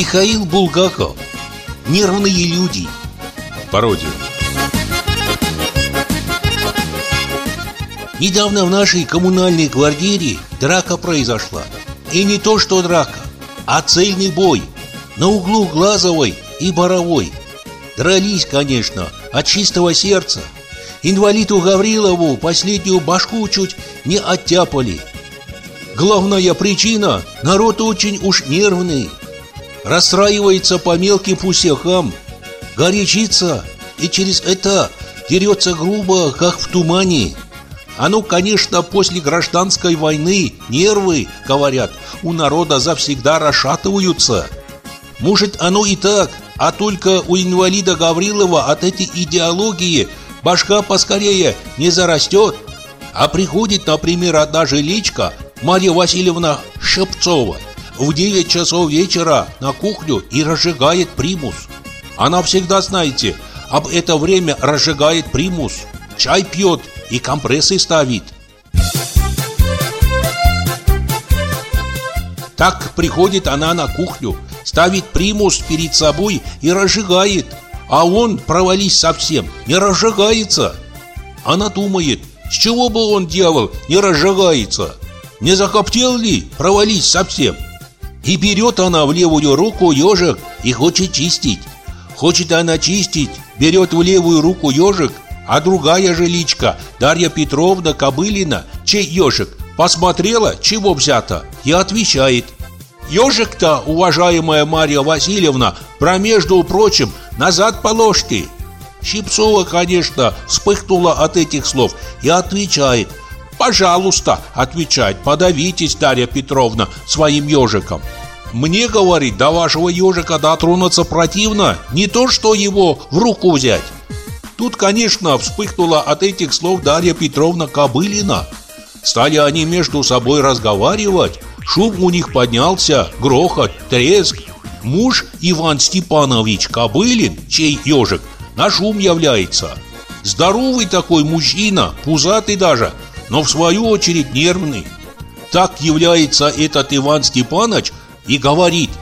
Михаил Булгаков. Нервные люди. Пародия. Недавно в нашей коммунальной квартире драка произошла. И не то что драка, а цельный бой. На углу Глазовой и Боровой. Дрались, конечно, от чистого сердца. Инвалиду Гаврилову последнюю башку чуть не оттяпали. Главная причина – народ очень уж нервный Расстраивается по мелким пустякам Горячится и через это дерется грубо, как в тумане а ну, конечно, после гражданской войны нервы, говорят, у народа завсегда расшатываются. Может, оно и так, а только у инвалида Гаврилова от этой идеологии башка поскорее не зарастет. А приходит, например, одна жиличка, Марья Васильевна Шепцова, в 9 часов вечера на кухню и разжигает примус. Она всегда, знаете, об это время разжигает примус, чай пьет и компрессы ставит. Так приходит она на кухню, ставит примус перед собой и разжигает, а он, провались совсем, не разжигается. Она думает, с чего бы он, дьявол, не разжигается? Не закоптел ли, провались совсем? И берет она в левую руку ежик и хочет чистить. Хочет она чистить, берет в левую руку ежик а другая жиличка, Дарья Петровна Кобылина, чей ежик, посмотрела, чего взято, и отвечает. Ежик-то, уважаемая Марья Васильевна, про между прочим, назад положьте. Щипцова, конечно, вспыхнула от этих слов и отвечает. «Пожалуйста», — отвечает, — «подавитесь, Дарья Петровна, своим ежиком». Мне, говорит, до вашего ежика дотронуться противно, не то что его в руку взять. Тут, конечно, вспыхнула от этих слов Дарья Петровна Кобылина. Стали они между собой разговаривать. Шум у них поднялся, грохот, треск. Муж Иван Степанович Кобылин, чей ежик, на шум является. Здоровый такой мужчина, пузатый даже, но в свою очередь нервный. Так является этот Иван Степанович и говорит –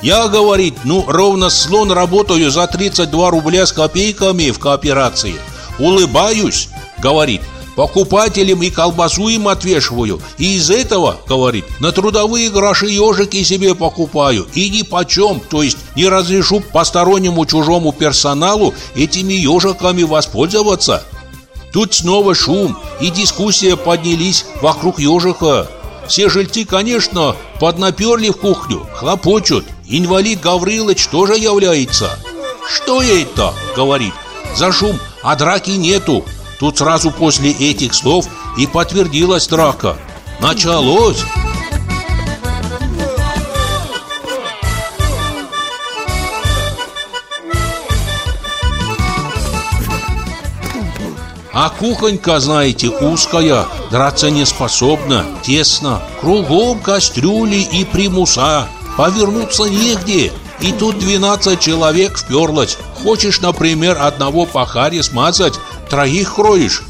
я, говорит, ну ровно слон работаю за 32 рубля с копейками в кооперации. Улыбаюсь, говорит, покупателям и колбасу им отвешиваю. И из этого, говорит, на трудовые гроши ежики себе покупаю. И ни почем, то есть не разрешу постороннему чужому персоналу этими ежиками воспользоваться. Тут снова шум и дискуссия поднялись вокруг ежика. Все жильцы, конечно, поднаперли в кухню, хлопочут. Инвалид Гаврилыч тоже является. Что это? Говорит. За шум, а драки нету. Тут сразу после этих слов и подтвердилась драка. Началось. А кухонька, знаете, узкая, драться не способна, тесно. Кругом кастрюли и примуса, повернуться негде. И тут 12 человек вперлось. Хочешь, например, одного пахаря смазать, троих кроешь.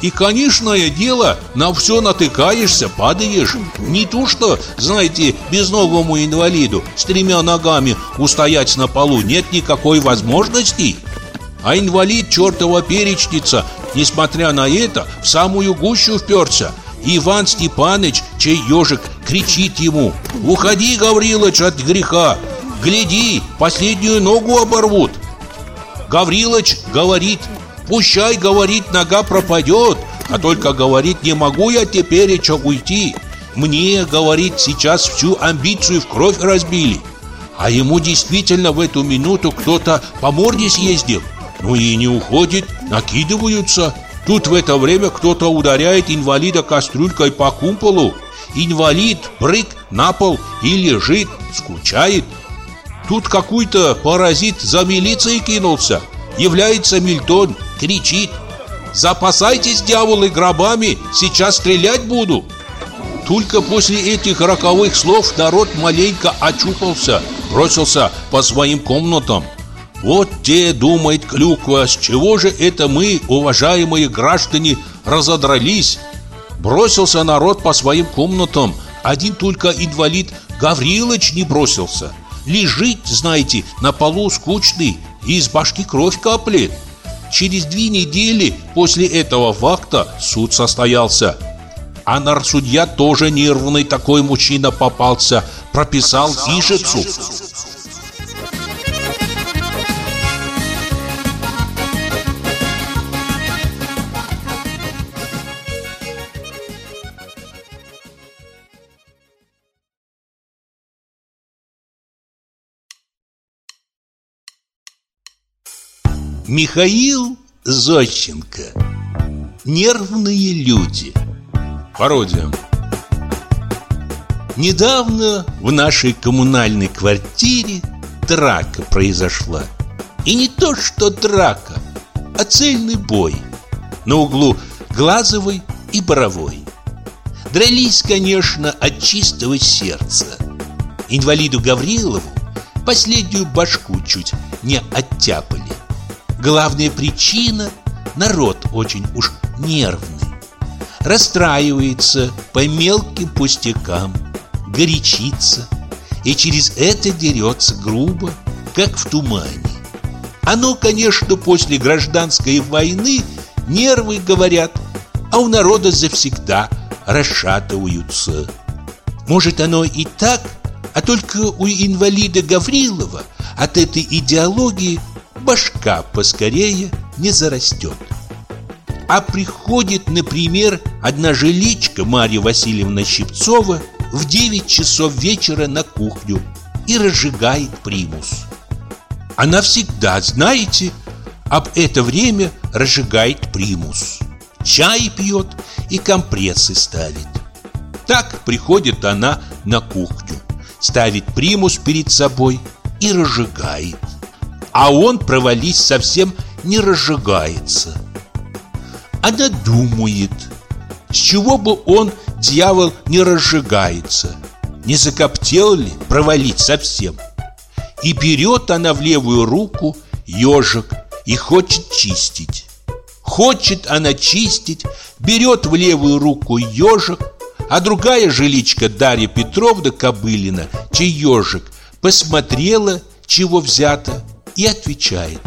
И, конечное дело, на все натыкаешься, падаешь. Не то что, знаете, безногому инвалиду с тремя ногами устоять на полу нет никакой возможности. А инвалид чертова перечница Несмотря на это, в самую гущу вперся. Иван Степаныч, чей ежик, кричит ему «Уходи, Гаврилыч, от греха! Гляди, последнюю ногу оборвут!» Гаврилыч говорит «Пущай, — говорит, — нога пропадет, а только, говорит, не могу я теперь еще уйти. Мне, говорит, сейчас всю амбицию в кровь разбили». А ему действительно в эту минуту кто-то по морде съездил. Ну и не уходит, накидываются. Тут в это время кто-то ударяет инвалида кастрюлькой по кумполу. Инвалид брык на пол и лежит, скучает. Тут какой-то паразит за милицией кинулся. Является Мильтон, кричит. «Запасайтесь, дьяволы, гробами, сейчас стрелять буду!» Только после этих роковых слов народ маленько очухался, бросился по своим комнатам. Вот те, думает Клюква, с чего же это мы, уважаемые граждане, разодрались? Бросился народ по своим комнатам, один только инвалид Гаврилыч не бросился. Лежит, знаете, на полу скучный и из башки кровь каплет. Через две недели после этого факта суд состоялся. А нар-судья тоже нервный такой мужчина попался, прописал фишецу. Михаил Зощенко. Нервные люди. Пародия. Недавно в нашей коммунальной квартире драка произошла. И не то что драка, а цельный бой На углу Глазовой и Боровой. Дрались, конечно, от чистого сердца. Инвалиду Гаврилову последнюю башку чуть не оттяпали Главная причина – народ очень уж нервный. Расстраивается по мелким пустякам, горячится и через это дерется грубо, как в тумане. Оно, конечно, после гражданской войны нервы говорят, а у народа завсегда расшатываются. Может, оно и так, а только у инвалида Гаврилова от этой идеологии башка поскорее не зарастет. А приходит, например, одна жиличка Марья Васильевна Щипцова в 9 часов вечера на кухню и разжигает примус. Она всегда, знаете, об это время разжигает примус. Чай пьет и компрессы ставит. Так приходит она на кухню, ставит примус перед собой и разжигает а он, провались, совсем не разжигается. Она думает, с чего бы он, дьявол, не разжигается, не закоптел ли провалить совсем. И берет она в левую руку ежик и хочет чистить. Хочет она чистить, берет в левую руку ежик, а другая жиличка Дарья Петровна Кобылина, чей ежик, посмотрела, чего взято, и отвечает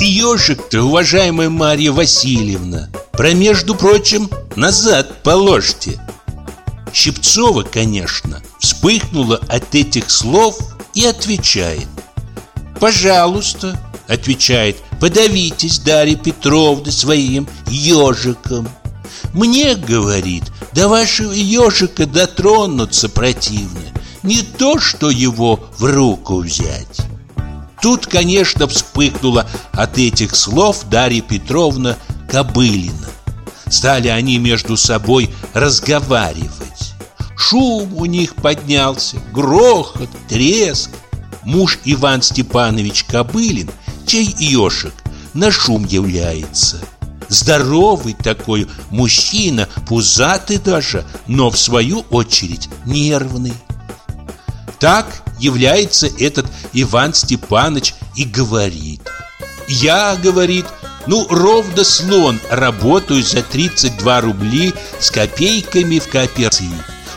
Ежик-то, уважаемая Марья Васильевна, про, между прочим, назад положьте Щипцова, конечно, вспыхнула от этих слов и отвечает «Пожалуйста», — отвечает, «подавитесь, Дарья Петровна, своим ежиком». «Мне, — говорит, — до вашего ежика дотронуться противно, не то, что его в руку взять». Тут, конечно, вспыхнула от этих слов Дарья Петровна Кобылина. Стали они между собой разговаривать. Шум у них поднялся, грохот, треск. Муж Иван Степанович Кобылин, чей ешек, на шум является. Здоровый такой мужчина, пузатый даже, но в свою очередь нервный. Так является этот Иван Степанович и говорит. Я, говорит, ну ровно слон работаю за 32 рубли с копейками в кооперации.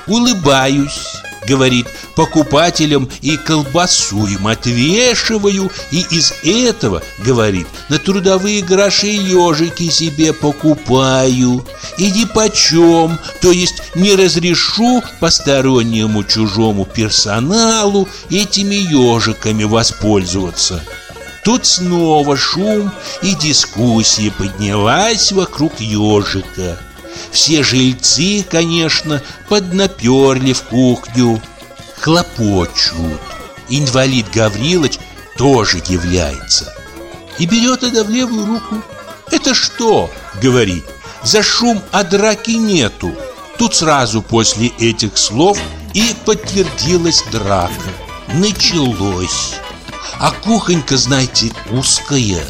Улыбаюсь, говорит, покупателям и колбасу им отвешиваю И из этого, говорит, на трудовые гроши ежики себе покупаю И ни почем, то есть не разрешу постороннему чужому персоналу этими ежиками воспользоваться. Тут снова шум и дискуссия поднялась вокруг ежика все жильцы, конечно, поднаперли в кухню. Хлопочут. Инвалид Гаврилович тоже является. И берет это в левую руку. «Это что?» — говорит. «За шум а драки нету» Тут сразу после этих слов и подтвердилась драка. Началось. А кухонька, знаете, узкая.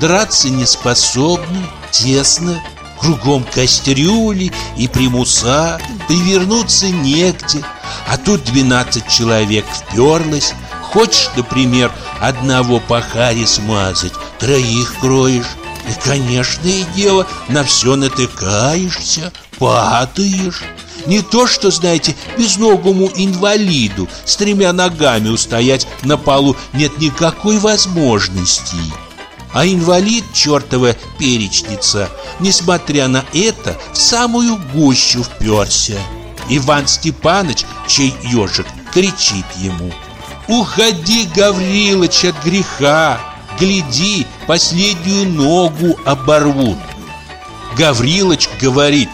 Драться не способна, тесно Кругом кастрюли и примуса Привернуться негде. А тут двенадцать человек вперлось Хочешь, например, одного по харе смазать Троих кроешь? И, конечно, и дело, на все натыкаешься Падаешь. Не то, что, знаете, безногому инвалиду с тремя ногами устоять на полу нет никакой возможности. А инвалид, чертова перечница, несмотря на это, в самую гущу вперся. Иван Степаныч, чей ежик, кричит ему «Уходи, Гаврилыч, от греха! Гляди, последнюю ногу оборвут!» Гаврилыч говорит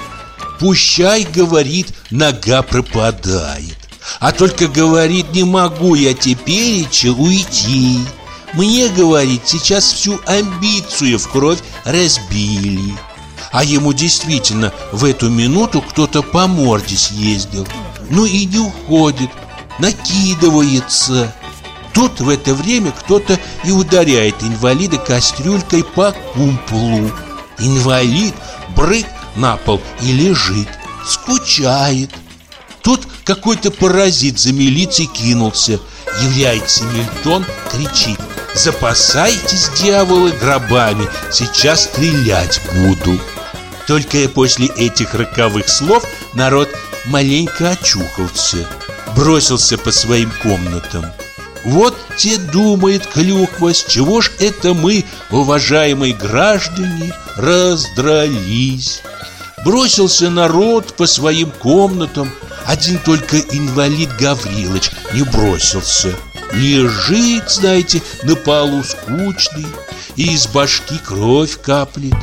«Пущай, — говорит, — нога пропадает, а только, говорит, не могу я теперь уйти». Мне, говорит, сейчас всю амбицию в кровь разбили. А ему действительно в эту минуту кто-то по морде съездил. Ну и не уходит, накидывается. Тут в это время кто-то и ударяет инвалида кастрюлькой по кумполу. Инвалид брык на пол и лежит, скучает. Тут какой-то паразит за милицией кинулся. Является Мильтон, кричит – Запасайтесь, дьяволы, гробами, сейчас стрелять буду. Только после этих роковых слов народ маленько очухался, бросился по своим комнатам. Вот те думает Клюква, с чего ж это мы, уважаемые граждане, раздрались. Бросился народ по своим комнатам, один только инвалид Гаврилыч не бросился. Лежит, знаете, на полу скучный И из башки кровь каплет.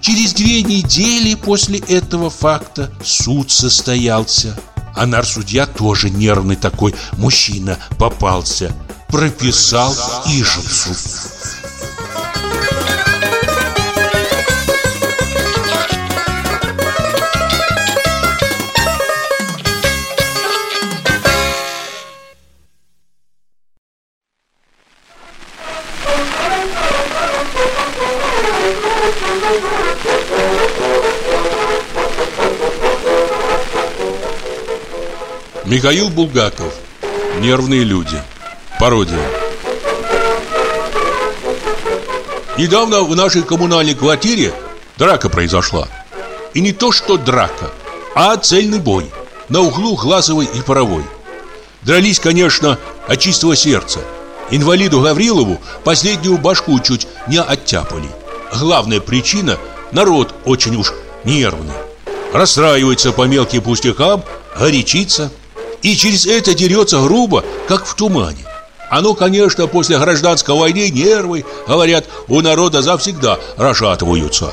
Через две недели после этого факта суд состоялся А нар-судья тоже нервный такой мужчина попался Прописал Ижевцу Михаил Булгаков. Нервные люди. Пародия. Недавно в нашей коммунальной квартире драка произошла. И не то что драка, а цельный бой На углу Глазовой и Паровой. Дрались, конечно, от чистого сердца. Инвалиду Гаврилову последнюю башку чуть не оттяпали. Главная причина – народ очень уж нервный. Расстраивается по мелким пустякам, горячится – и через это дерется грубо, как в тумане. Оно, конечно, после гражданской войны нервы, говорят, у народа завсегда расшатываются.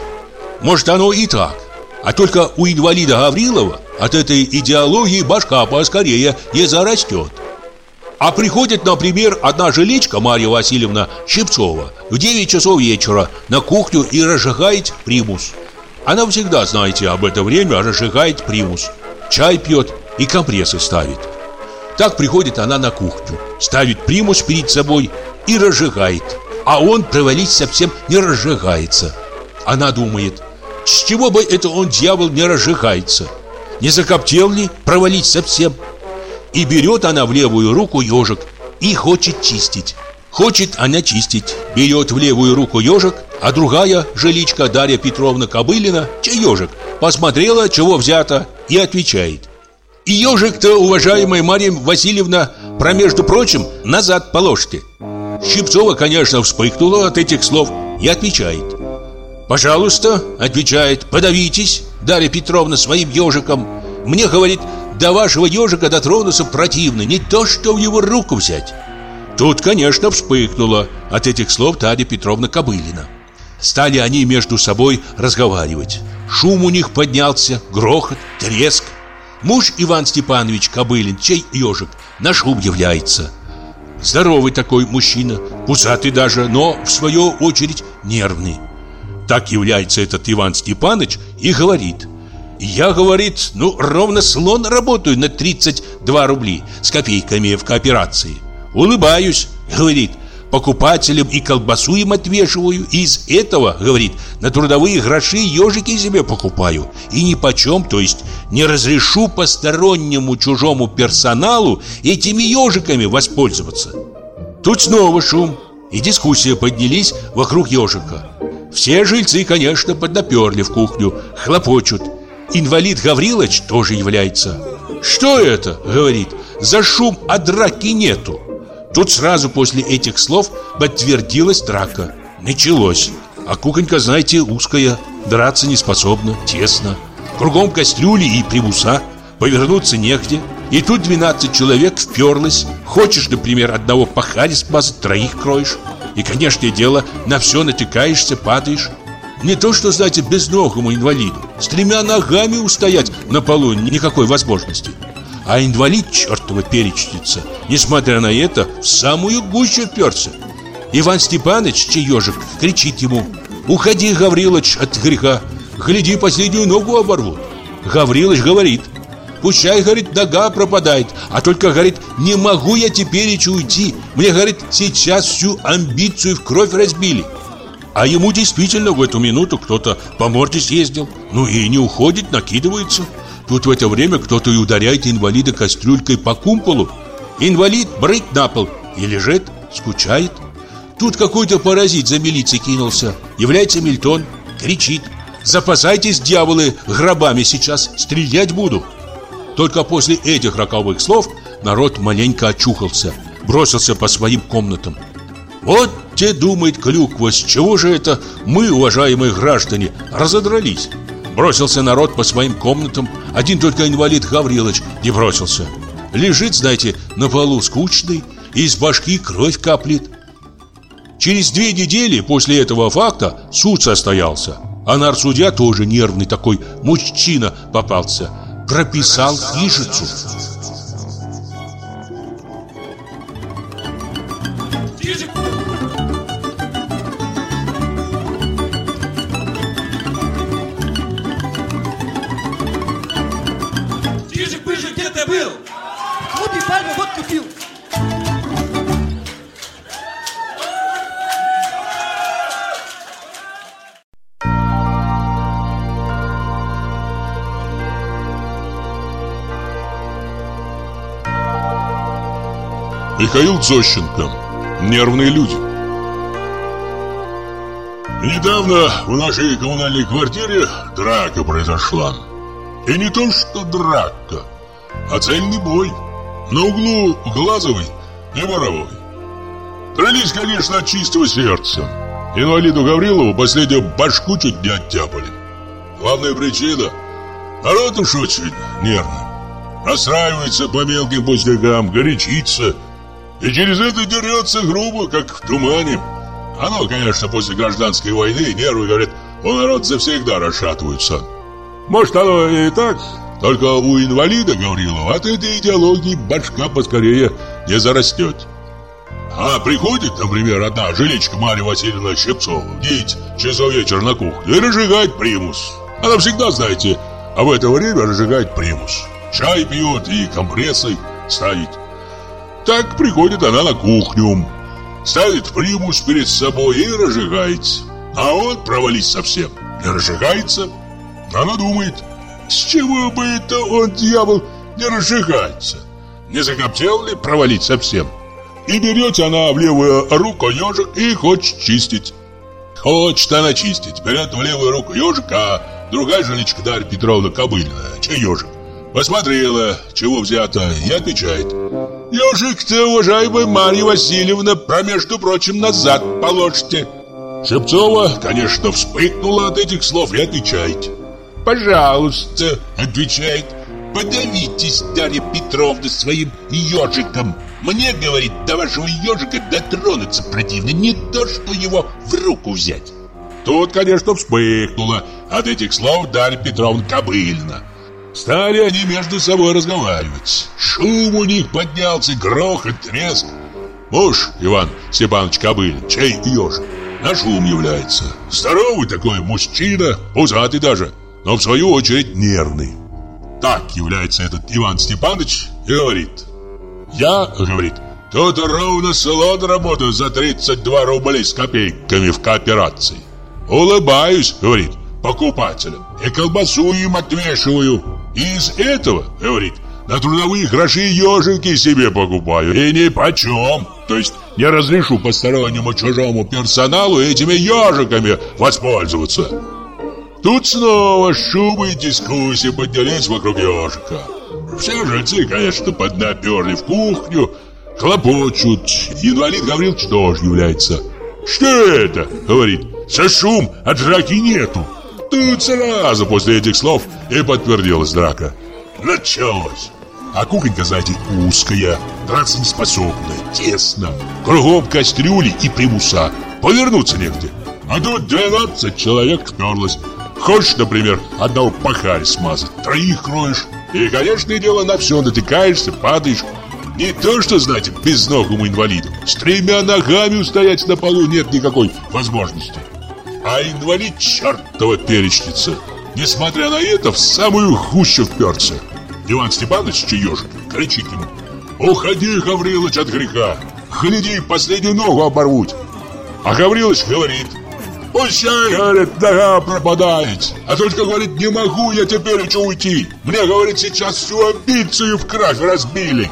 Может, оно и так. А только у инвалида Гаврилова от этой идеологии башка поскорее не зарастет. А приходит, например, одна жиличка Марья Васильевна Щипцова в 9 часов вечера на кухню и разжигает примус. Она всегда, знаете, об это время разжигает примус. Чай пьет и компрессы ставит. Так приходит она на кухню, ставит примус перед собой и разжигает. А он, провались, совсем не разжигается. Она думает, с чего бы это он, дьявол, не разжигается? Не закоптел ли провалить совсем? И берет она в левую руку ежик и хочет чистить. Хочет она чистить. Берет в левую руку ежик, а другая жиличка Дарья Петровна Кобылина, чей ежик, посмотрела, чего взято, и отвечает – и ежик-то, уважаемая Марья Васильевна, про между прочим, назад положите. Щипцова, конечно, вспыхнула от этих слов и отвечает. «Пожалуйста», — отвечает, — «подавитесь, Дарья Петровна, своим ежиком. Мне, говорит, до вашего ежика дотронуться противно, не то, что в его руку взять». Тут, конечно, вспыхнула от этих слов Дарья Петровна Кобылина. Стали они между собой разговаривать. Шум у них поднялся, грохот, треск. Муж Иван Степанович Кобылин, чей ежик, наш является. Здоровый такой мужчина, пузатый даже, но, в свою очередь, нервный. Так является этот Иван Степанович и говорит. Я, говорит, ну, ровно слон работаю на 32 рубли с копейками в кооперации. Улыбаюсь, говорит, покупателям и колбасу им отвешиваю. И из этого, говорит, на трудовые гроши ежики себе покупаю. И ни почем, то есть не разрешу постороннему чужому персоналу этими ежиками воспользоваться. Тут снова шум и дискуссия поднялись вокруг ежика. Все жильцы, конечно, поднаперли в кухню, хлопочут. Инвалид Гаврилович тоже является. «Что это?» — говорит. «За шум, а драки нету». Тут сразу после этих слов подтвердилась драка. Началось. А куконька, знаете, узкая, драться не способна, тесно. Кругом кастрюли и примуса, повернуться негде. И тут 12 человек вперлось. Хочешь, например, одного пахали смазать, троих кроешь. И, конечно, дело, на все натыкаешься, падаешь. Не то, что, знаете, безногому инвалиду. С тремя ногами устоять на полу никакой возможности. А инвалид, чертова перечница, несмотря на это, в самую гущу вперся. Иван Степанович, чей ежик, кричит ему «Уходи, Гаврилыч, от греха! Гляди, последнюю ногу оборвут!» Гаврилыч говорит Пущай, говорит, нога пропадает А только, говорит, не могу я теперь уйти Мне, говорит, сейчас всю амбицию в кровь разбили А ему действительно в эту минуту кто-то по морде съездил Ну и не уходит, накидывается Тут в это время кто-то и ударяет инвалида кастрюлькой по кумполу. Инвалид брык на пол и лежит, скучает. Тут какой-то паразит за милицией кинулся. Является Мильтон, кричит. Запасайтесь, дьяволы, гробами сейчас, стрелять буду только после этих роковых слов народ маленько очухался, бросился по своим комнатам. Вот те думает Клюква, с чего же это мы, уважаемые граждане, разодрались? Бросился народ по своим комнатам, один только инвалид Гаврилович не бросился. Лежит, знаете, на полу скучный, и из башки кровь каплет. Через две недели после этого факта суд состоялся. А нарсудья тоже нервный такой мужчина попался – прописал хижицу. Михаил Зощенко. Нервные люди. Недавно в нашей коммунальной квартире драка произошла. И не то что драка, а цельный бой. На углу Глазовой и Боровой. Дрались, конечно, от чистого сердца. Инвалиду Гаврилову последнюю башку чуть не оттяпали. Главная причина – народ уж очень нервный. Расстраивается по мелким пустякам, горячится – и через это дерется грубо, как в тумане. Оно, конечно, после гражданской войны нервы, говорят, у народ завсегда расшатываются. Может, оно и так, только у инвалида Гаврилова от этой идеологии башка поскорее не зарастет. А приходит, например, одна жиличка Марья Васильевна Щипцова в 9 часов вечера на кухню и разжигает примус. Она всегда, знаете, а в это время разжигает примус. Чай пьет и компрессы ставит. Так приходит она на кухню, ставит примус перед собой и разжигается. А он, провались совсем, не разжигается. Она думает, с чего бы это он, дьявол, не разжигается? Не закоптел ли провалить совсем? И берет она в левую руку ежик и хочет чистить. Хочет она чистить, берет в левую руку ежик, а другая жиличка Дарья Петровна Кобыльная, чей ежик? Посмотрела, чего взято, и отвечает. Ежик-то, уважаемая Марья Васильевна, про, между прочим, назад положите. Шепцова, конечно, вспыхнула от этих слов и отвечает. «Пожалуйста», — отвечает, — «подавитесь, Дарья Петровна, своим ежиком. Мне, говорит, до вашего ежика дотронуться противно, не то, что его в руку взять». Тут, конечно, вспыхнула от этих слов Дарья Петровна Кобыльна. Стали они между собой разговаривать. Шум у них поднялся, грохот, треск. Муж Иван Степанович Кобыль, чей ежик, на шум является. Здоровый такой мужчина, пузатый даже, но в свою очередь нервный. Так является этот Иван Степанович и говорит. Я, говорит, тут ровно салон работаю за 32 рубля с копейками в кооперации. Улыбаюсь, говорит, покупателям и колбасу им отвешиваю. И из этого, говорит, на трудовые гроши ежики себе покупаю. И ни почем. То есть не разрешу постороннему чужому персоналу этими ежиками воспользоваться. Тут снова шумы и дискуссии поднялись вокруг ежика. Все жильцы, конечно, поднаперли в кухню, хлопочут. Инвалид Гаврилович тоже является. «Что это?» — говорит. «За шум, а драки нету». Тут сразу после этих слов и подтвердилась драка. Началось. А кухонька, знаете, узкая, драться не способная, тесно. Кругом кастрюли и примуса. Повернуться негде. А тут 12 человек вперлось. Хочешь, например, одного пахаря смазать, троих кроешь. И, конечно, дело на все натыкаешься, падаешь. Не то, что, знаете, безногому инвалиду. С тремя ногами устоять на полу нет никакой возможности. А инвалид чертова перечница. Несмотря на это, в самую гущу вперся. Иван Степанович Чаежик кричит ему. «Уходи, Гаврилыч, от греха! Гляди, последнюю ногу оборвуть!» А Гаврилыч говорит Пущай, говорит, нога пропадает. А только, говорит, не могу я теперь еще уйти. Мне, говорит, сейчас всю амбицию в кровь разбили.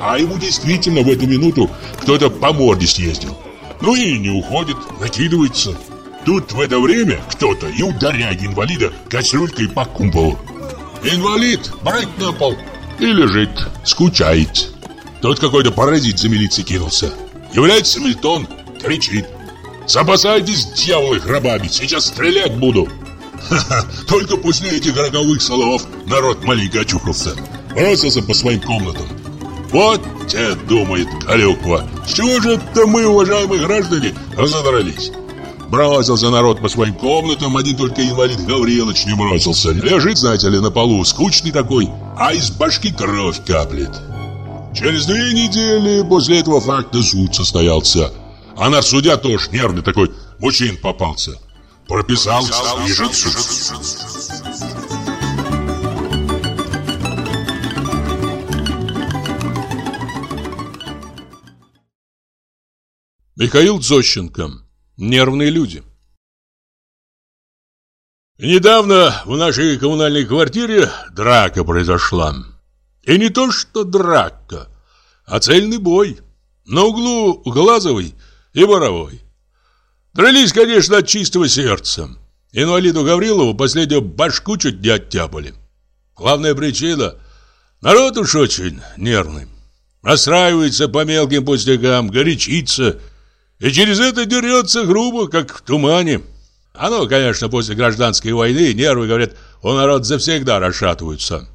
А ему действительно в эту минуту кто-то по морде съездил. Ну и не уходит, накидывается. Тут в это время кто-то и ударяет инвалида кастрюлькой по кумполу. Инвалид брать на пол и лежит, скучает. Тут какой-то паразит за милицией кинулся. Является Мильтон, кричит. Запасайтесь, дьяволы, гробами, сейчас стрелять буду. Ха-ха, только после этих роковых слов народ маленько очухался. Бросился по своим комнатам. Вот те, думает Калюква, чего же это мы, уважаемые граждане, разодрались? Бросился народ по своим комнатам, один только инвалид Гаврилович не бросился. Лежит, знаете ли, на полу, скучный такой, а из башки кровь каплет. Через две недели после этого факта суд состоялся. А наш судья тоже нервный такой мужчин попался. Прописал снижен суд. Михаил Зощенко. Нервные люди. Недавно в нашей коммунальной квартире драка произошла. И не то что драка, а цельный бой. На углу Глазовой и Боровой. Дрались, конечно, от чистого сердца. Инвалиду Гаврилову последнюю башку чуть не оттяпали. Главная причина – народ уж очень нервный. Расстраивается по мелким пустякам, горячится и через это дерется грубо, как в тумане. Оно, конечно, после гражданской войны нервы, говорят, у народ завсегда расшатываются.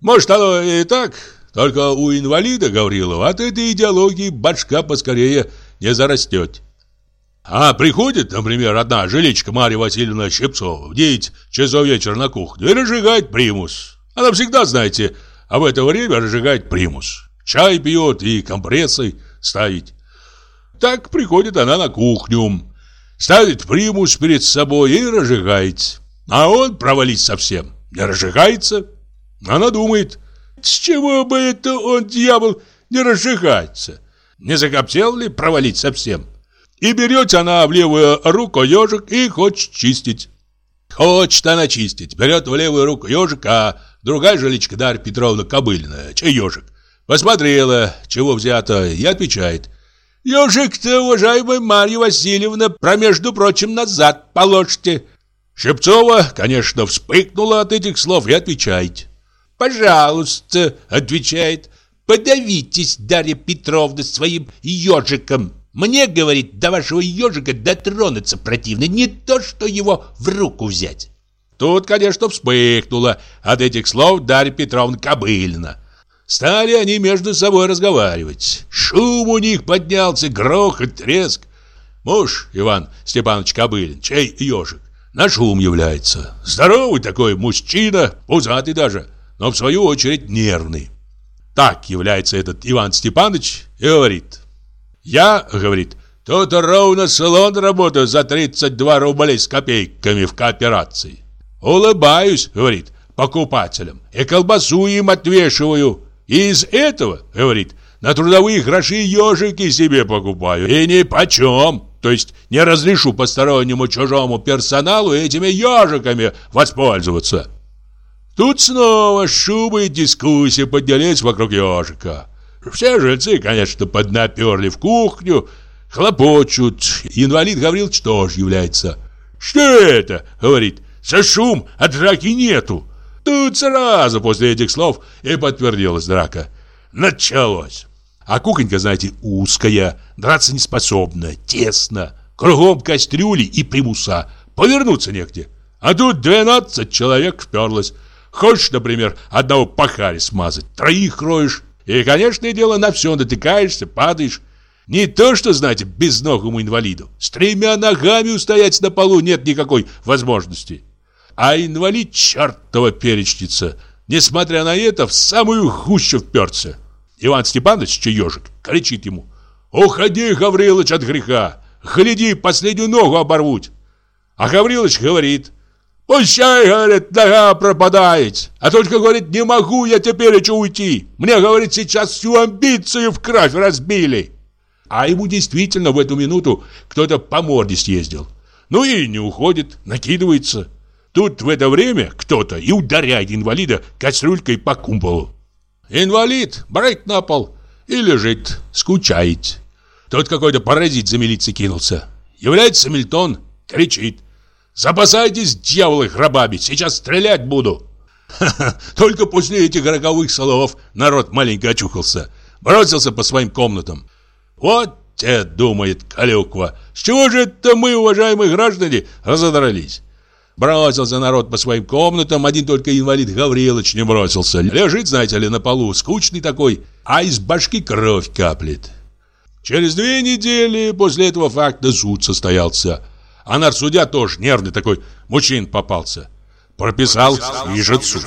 Может, оно и так, только у инвалида Гаврилова от этой идеологии башка поскорее – не зарастет. А приходит, например, одна жиличка Марья Васильевна Щипцова в 9 часов вечера на кухню и разжигает примус. Она всегда, знаете, а в это время разжигает примус. Чай пьет и компрессы ставит. Так приходит она на кухню, ставит примус перед собой и разжигает. А он провалить совсем не разжигается. Она думает, с чего бы это он, дьявол, не разжигается? Не закоптел ли провалить совсем? И берет она в левую руку ежик и хочет чистить. Хочет она чистить. Берет в левую руку ежик, а другая жиличка Дарья Петровна Кобыльная, чей ежик, посмотрела, чего взято, и отвечает. Ежик-то, уважаемая Марья Васильевна, про между прочим назад положите. Щипцова, конечно, вспыхнула от этих слов и отвечает. «Пожалуйста», — отвечает, Подавитесь, Дарья Петровна, своим ежиком. Мне, говорит, до вашего ежика дотронуться противно, не то, что его в руку взять. Тут, конечно, вспыхнуло от этих слов Дарья Петровна Кобыльна. Стали они между собой разговаривать. Шум у них поднялся, грохот, треск. Муж Иван Степанович Кобылин, чей ежик, на шум является. Здоровый такой мужчина, пузатый даже, но в свою очередь нервный. Так является этот Иван Степанович и говорит. Я, говорит, тут ровно салон работаю за 32 рубля с копейками в кооперации. Улыбаюсь, говорит, покупателям и колбасу им отвешиваю. Из этого, говорит, на трудовые гроши ежики себе покупаю. И ни почем. То есть не разрешу постороннему чужому персоналу этими ежиками воспользоваться. Тут снова шумы и дискуссии поднялись вокруг ежика. Все жильцы, конечно, поднаперли в кухню, хлопочут. Инвалид Гаврилович тоже является. «Что это?» — говорит. За шум, а драки нету. Тут сразу после этих слов и подтвердилась драка. Началось. А кухонька, знаете, узкая, драться не способна, тесно. Кругом кастрюли и примуса. Повернуться негде. А тут 12 человек вперлось. Хочешь, например, одного пахаря смазать, троих кроешь. И, конечно, дело на все натыкаешься, падаешь. Не то, что, знаете, безногому инвалиду. С тремя ногами устоять на полу нет никакой возможности. А инвалид чертова перечница, несмотря на это, в самую гущу вперся. Иван Степанович, чей ежик, кричит ему. «Уходи, Гаврилыч, от греха! Гляди, последнюю ногу оборвуть!» А Гаврилыч говорит. «Пущай, — говорит, — нога пропадает, а только, говорит, не могу я теперь еще уйти. Мне, говорит, сейчас всю амбицию в кровь разбили». А ему действительно в эту минуту кто-то по морде съездил. Ну и не уходит, накидывается. Тут в это время кто-то и ударяет инвалида кастрюлькой по кумполу. Инвалид брать на пол и лежит, скучает. Тут какой-то паразит за милицией кинулся. Является Мильтон, кричит. «Запасайтесь, дьяволы, гробами, сейчас стрелять буду!» Ха -ха, Только после этих роковых слов народ маленько очухался. Бросился по своим комнатам. Вот те, думает Калюква, с чего же это мы, уважаемые граждане, разодрались? Бросился народ по своим комнатам, один только инвалид Гаврилович не бросился. Лежит, знаете ли, на полу, скучный такой, а из башки кровь каплет. Через две недели после этого факта суд состоялся. А нарсудья тоже нервный такой, мужчин попался. Прописал, и же суд.